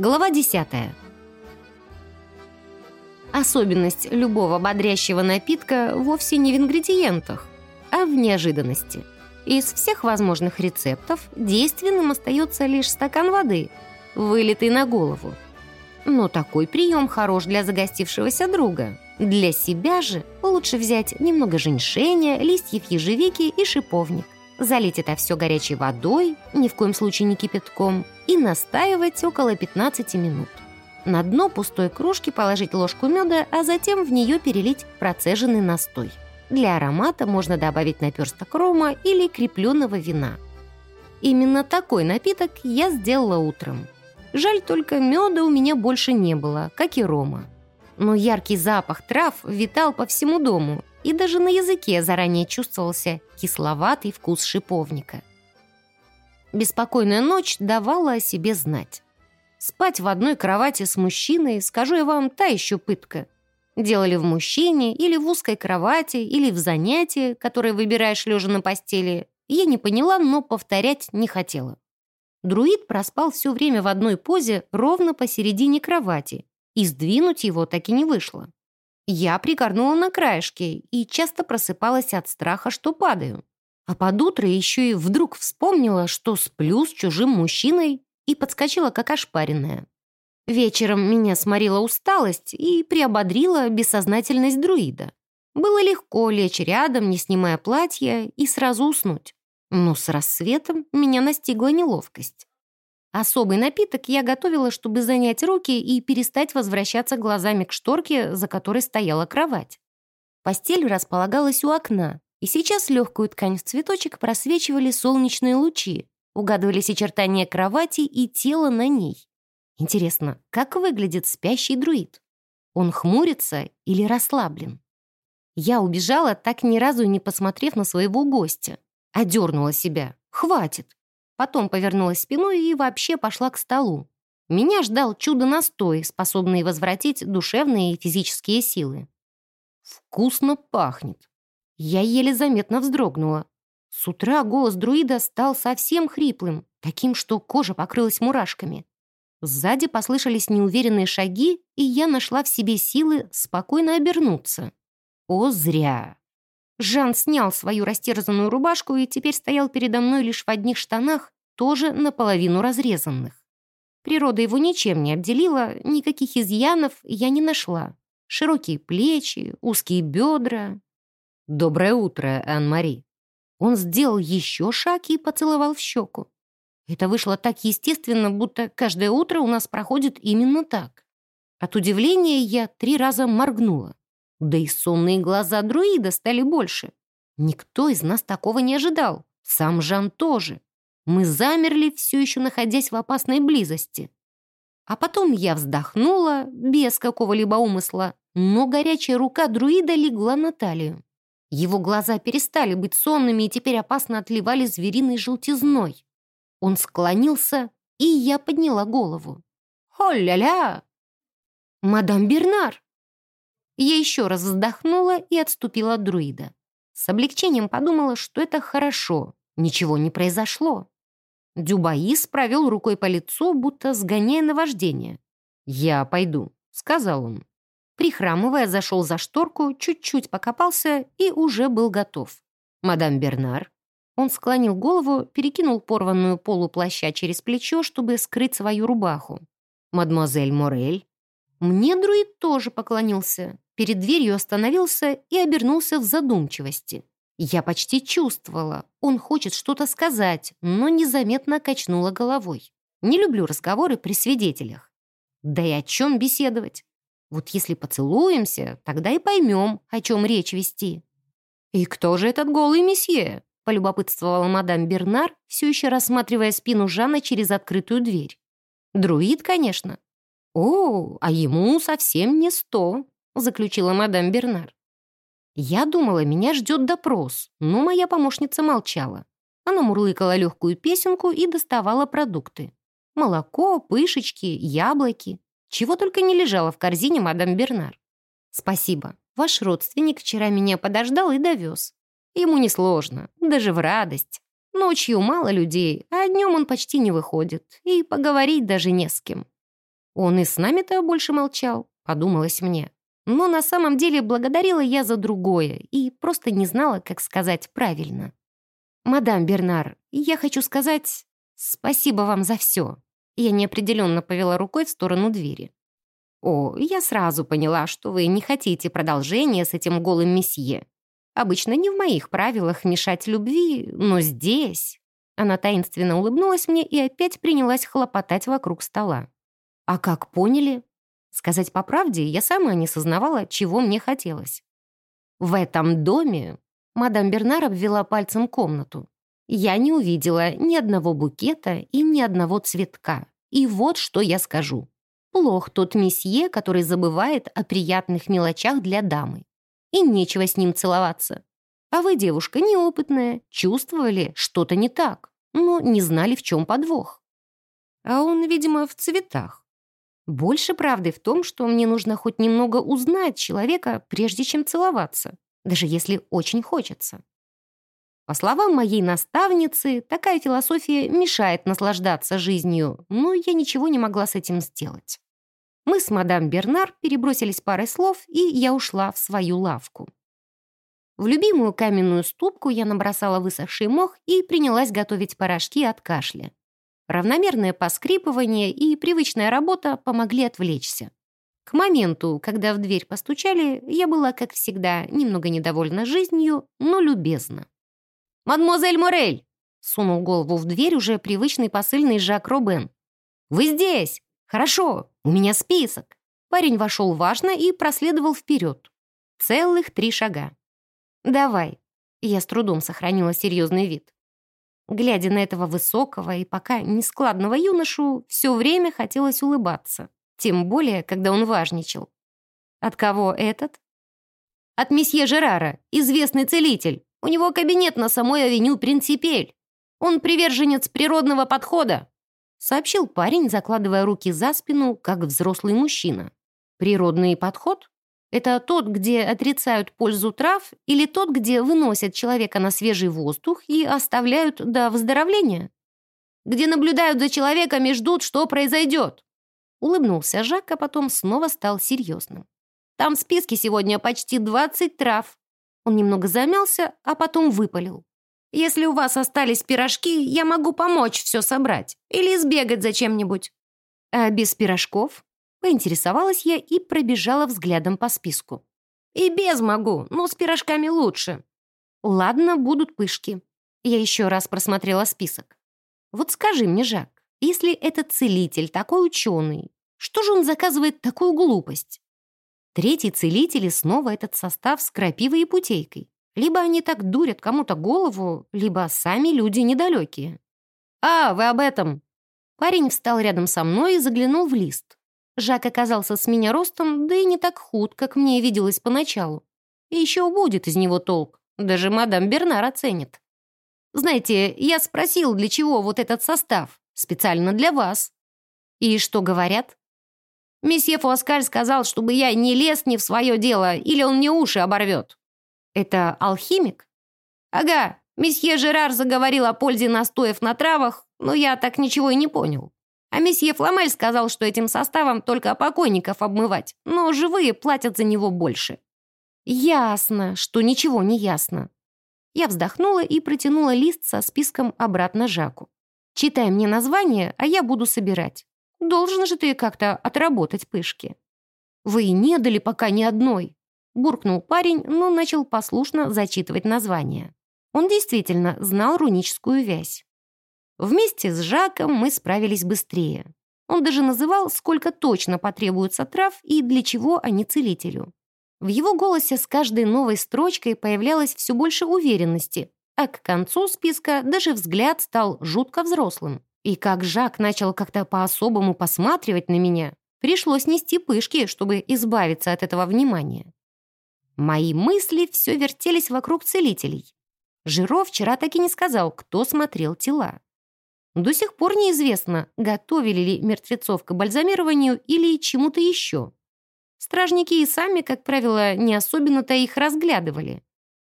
Глава 10. Особенность любого бодрящего напитка вовсе не в ингредиентах, а в неожиданности. Из всех возможных рецептов действенным остается лишь стакан воды, вылитый на голову. Но такой прием хорош для загостившегося друга. Для себя же лучше взять немного женьшеня, листьев ежевики и шиповник. Залить это все горячей водой, ни в коем случае не кипятком, и настаивать около 15 минут. На дно пустой кружки положить ложку меда, а затем в нее перелить процеженный настой. Для аромата можно добавить наперсток рома или крепленного вина. Именно такой напиток я сделала утром. Жаль, только меда у меня больше не было, как и рома. Но яркий запах трав витал по всему дому, и даже на языке заранее чувствовался кисловатый вкус шиповника. Беспокойная ночь давала о себе знать. Спать в одной кровати с мужчиной, скажу я вам, та еще пытка. Делали в мужчине, или в узкой кровати, или в занятии, которое выбираешь лежа на постели, я не поняла, но повторять не хотела. Друид проспал все время в одной позе ровно посередине кровати, и сдвинуть его так и не вышло. Я пригорнула на краешке и часто просыпалась от страха, что падаю. А под утро еще и вдруг вспомнила, что сплю с чужим мужчиной и подскочила, как ошпаренная. Вечером меня сморила усталость и приободрила бессознательность друида. Было легко лечь рядом, не снимая платья, и сразу уснуть. Но с рассветом меня настигла неловкость. Особый напиток я готовила, чтобы занять руки и перестать возвращаться глазами к шторке, за которой стояла кровать. Постель располагалась у окна, и сейчас легкую ткань в цветочек просвечивали солнечные лучи, Угадывались очертания кровати и тела на ней. Интересно, как выглядит спящий друид? Он хмурится или расслаблен? Я убежала, так ни разу не посмотрев на своего гостя. Одернула себя. Хватит. Потом повернулась спиной и вообще пошла к столу. Меня ждал чудо-настой, способный возвратить душевные и физические силы. Вкусно пахнет. Я еле заметно вздрогнула. С утра голос друида стал совсем хриплым, таким, что кожа покрылась мурашками. Сзади послышались неуверенные шаги, и я нашла в себе силы спокойно обернуться. О, зря! Жан снял свою растерзанную рубашку и теперь стоял передо мной лишь в одних штанах, тоже наполовину разрезанных. Природа его ничем не обделила, никаких изъянов я не нашла. Широкие плечи, узкие бедра. «Доброе утро, Ан-Мари», он сделал еще шаг и поцеловал в щеку. Это вышло так естественно, будто каждое утро у нас проходит именно так. От удивления я три раза моргнула. Да и сонные глаза друида стали больше. Никто из нас такого не ожидал. Сам Жан тоже. Мы замерли, все еще находясь в опасной близости. А потом я вздохнула, без какого-либо умысла, но горячая рука друида легла на талию. Его глаза перестали быть сонными и теперь опасно отливали звериной желтизной. Он склонился, и я подняла голову. «Хо-ля-ля!» «Мадам Бернар!» Я еще раз вздохнула и отступила от друида. С облегчением подумала, что это хорошо, ничего не произошло. Дюбаис провел рукой по лицу, будто сгоняя наваждение. «Я пойду», — сказал он. Прихрамывая, зашел за шторку, чуть-чуть покопался и уже был готов. «Мадам Бернар». Он склонил голову, перекинул порванную полу плаща через плечо, чтобы скрыть свою рубаху. «Мадемуазель Морель». Мне друид тоже поклонился. Перед дверью остановился и обернулся в задумчивости. Я почти чувствовала, он хочет что-то сказать, но незаметно качнула головой. Не люблю разговоры при свидетелях. Да и о чем беседовать? Вот если поцелуемся, тогда и поймем, о чем речь вести». «И кто же этот голый месье?» — полюбопытствовала мадам Бернар, все еще рассматривая спину Жана через открытую дверь. «Друид, конечно». «О, а ему совсем не сто», — заключила мадам Бернар. Я думала, меня ждет допрос, но моя помощница молчала. Она мурлыкала легкую песенку и доставала продукты. Молоко, пышечки, яблоки. Чего только не лежало в корзине мадам Бернар. «Спасибо. Ваш родственник вчера меня подождал и довез. Ему несложно, даже в радость. Ночью мало людей, а днем он почти не выходит, и поговорить даже не с кем. Он и с нами-то больше молчал, подумалось мне. Но на самом деле благодарила я за другое и просто не знала, как сказать правильно. «Мадам Бернар, я хочу сказать спасибо вам за все». Я неопределенно повела рукой в сторону двери. «О, я сразу поняла, что вы не хотите продолжения с этим голым месье. Обычно не в моих правилах мешать любви, но здесь...» Она таинственно улыбнулась мне и опять принялась хлопотать вокруг стола. «А как поняли?» Сказать по правде, я сама не сознавала, чего мне хотелось. В этом доме мадам Бернар обвела пальцем комнату. Я не увидела ни одного букета и ни одного цветка. И вот что я скажу. Плох тот месье, который забывает о приятных мелочах для дамы. И нечего с ним целоваться. А вы, девушка неопытная, чувствовали что-то не так, но не знали, в чем подвох. А он, видимо, в цветах. Больше правды в том, что мне нужно хоть немного узнать человека, прежде чем целоваться, даже если очень хочется. По словам моей наставницы, такая философия мешает наслаждаться жизнью, но я ничего не могла с этим сделать. Мы с мадам Бернар перебросились парой слов, и я ушла в свою лавку. В любимую каменную ступку я набросала высохший мох и принялась готовить порошки от кашля. Равномерное поскрипывание и привычная работа помогли отвлечься. К моменту, когда в дверь постучали, я была, как всегда, немного недовольна жизнью, но любезна. «Мадемуазель Морель!» — сунул голову в дверь уже привычный посыльный Жак Робен. «Вы здесь! Хорошо, у меня список!» Парень вошел важно и проследовал вперед. Целых три шага. «Давай». Я с трудом сохранила серьезный вид. Глядя на этого высокого и пока нескладного юношу, все время хотелось улыбаться. Тем более, когда он важничал. От кого этот? От месье Жерара, известный целитель. У него кабинет на самой авеню Принципель. Он приверженец природного подхода, сообщил парень, закладывая руки за спину, как взрослый мужчина. Природный подход? Это тот, где отрицают пользу трав, или тот, где выносят человека на свежий воздух и оставляют до выздоровления? Где наблюдают за человеком и ждут, что произойдет? Улыбнулся Жак, а потом снова стал серьезным. Там в списке сегодня почти 20 трав. Он немного замялся, а потом выпалил. Если у вас остались пирожки, я могу помочь все собрать. Или сбегать за чем-нибудь. А без пирожков? Поинтересовалась я и пробежала взглядом по списку. «И без могу, но с пирожками лучше». «Ладно, будут пышки». Я еще раз просмотрела список. «Вот скажи мне, Жак, если этот целитель такой ученый, что же он заказывает такую глупость?» Третий целитель и снова этот состав с крапивой и путейкой. Либо они так дурят кому-то голову, либо сами люди недалекие. «А, вы об этом!» Парень встал рядом со мной и заглянул в лист. Жак оказался с меня ростом, да и не так худ, как мне виделось поначалу. И еще будет из него толк. Даже мадам Бернар оценит. Знаете, я спросил, для чего вот этот состав. Специально для вас. И что говорят? Месье Фуаскаль сказал, чтобы я не лез не в свое дело, или он мне уши оборвет. Это алхимик? Ага, месье Жерар заговорил о пользе настоев на травах, но я так ничего и не понял. А месье Фламель сказал, что этим составом только покойников обмывать, но живые платят за него больше. Ясно, что ничего не ясно. Я вздохнула и протянула лист со списком обратно Жаку. Читай мне название, а я буду собирать. Должен же ты как-то отработать пышки. Вы не дали пока ни одной. Буркнул парень, но начал послушно зачитывать название. Он действительно знал руническую вязь. Вместе с Жаком мы справились быстрее. Он даже называл, сколько точно потребуется трав и для чего они целителю. В его голосе с каждой новой строчкой появлялось все больше уверенности, а к концу списка даже взгляд стал жутко взрослым. И как Жак начал как-то по-особому посматривать на меня, пришлось нести пышки, чтобы избавиться от этого внимания. Мои мысли все вертелись вокруг целителей. Жиро вчера так и не сказал, кто смотрел тела. До сих пор неизвестно, готовили ли мертвецов к бальзамированию или чему-то еще. Стражники и сами, как правило, не особенно-то их разглядывали.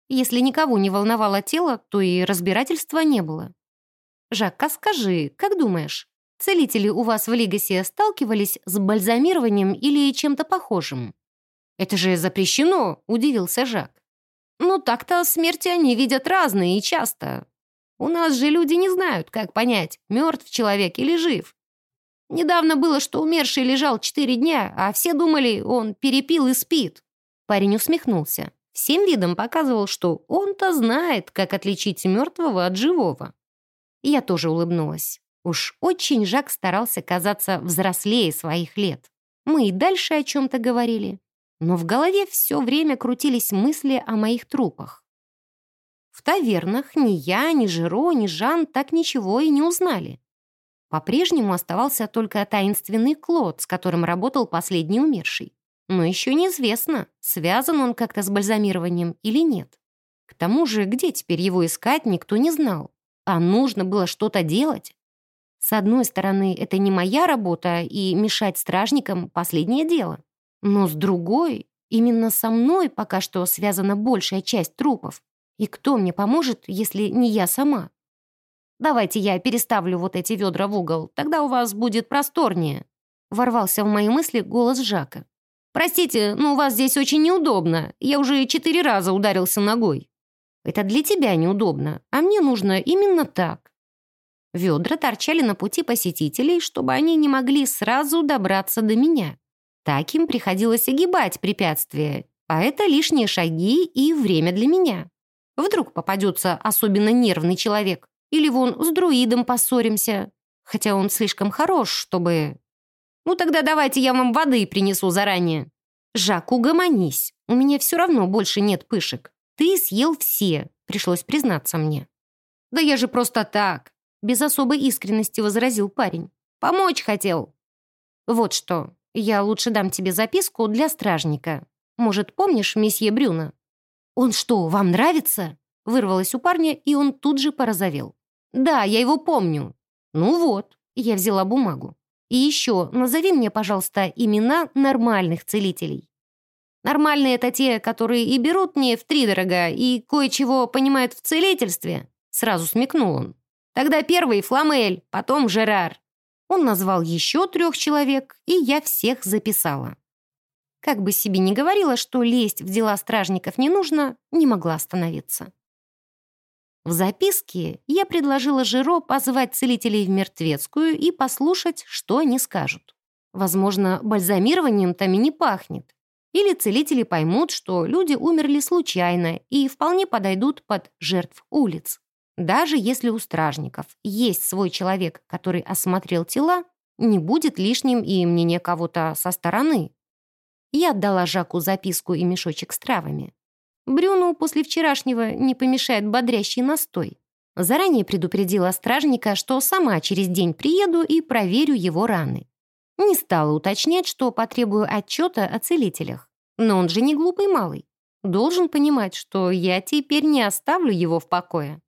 Если никого не волновало тело, то и разбирательства не было. «Жак, а скажи, как думаешь, Целители у вас в Лигасе сталкивались с бальзамированием или чем-то похожим?» «Это же запрещено», — удивился Жак. «Ну так-то смерти они видят разные и часто. У нас же люди не знают, как понять, мертв человек или жив. Недавно было, что умерший лежал четыре дня, а все думали, он перепил и спит». Парень усмехнулся. Всем видом показывал, что он-то знает, как отличить мертвого от живого. Я тоже улыбнулась. Уж очень Жак старался казаться взрослее своих лет. Мы и дальше о чем-то говорили. Но в голове все время крутились мысли о моих трупах. В тавернах ни я, ни Жиро, ни Жан так ничего и не узнали. По-прежнему оставался только таинственный Клод, с которым работал последний умерший. Но еще неизвестно, связан он как-то с бальзамированием или нет. К тому же, где теперь его искать, никто не знал. А нужно было что-то делать. С одной стороны, это не моя работа, и мешать стражникам — последнее дело. Но с другой, именно со мной пока что связана большая часть трупов. И кто мне поможет, если не я сама? Давайте я переставлю вот эти ведра в угол, тогда у вас будет просторнее. Ворвался в мои мысли голос Жака. «Простите, но у вас здесь очень неудобно. Я уже четыре раза ударился ногой». «Это для тебя неудобно, а мне нужно именно так. Ведра торчали на пути посетителей, чтобы они не могли сразу добраться до меня. Так им приходилось огибать препятствия, а это лишние шаги и время для меня. Вдруг попадется особенно нервный человек, или вон с друидом поссоримся, хотя он слишком хорош, чтобы... Ну тогда давайте я вам воды принесу заранее. Жак, угомонись, у меня все равно больше нет пышек. Ты съел все, пришлось признаться мне. Да я же просто так, без особой искренности возразил парень. «Помочь хотел». «Вот что, я лучше дам тебе записку для стражника. Может, помнишь месье Брюна?» «Он что, вам нравится?» Вырвалось у парня, и он тут же порозовел. «Да, я его помню». «Ну вот», я взяла бумагу. «И еще назови мне, пожалуйста, имена нормальных целителей». «Нормальные — это те, которые и берут мне втридорога, и кое-чего понимают в целительстве», сразу смекнул он. Тогда первый Фламель, потом Жерар. Он назвал еще трех человек, и я всех записала. Как бы себе ни говорила, что лезть в дела стражников не нужно, не могла остановиться. В записке я предложила Жиро позвать целителей в мертвецкую и послушать, что они скажут. Возможно, бальзамированием там и не пахнет. Или целители поймут, что люди умерли случайно и вполне подойдут под жертв улиц. Даже если у стражников есть свой человек, который осмотрел тела, не будет лишним и мнение кого-то со стороны. Я отдала Жаку записку и мешочек с травами. Брюну после вчерашнего не помешает бодрящий настой. Заранее предупредила стражника, что сама через день приеду и проверю его раны. Не стала уточнять, что потребую отчета о целителях. Но он же не глупый малый. Должен понимать, что я теперь не оставлю его в покое.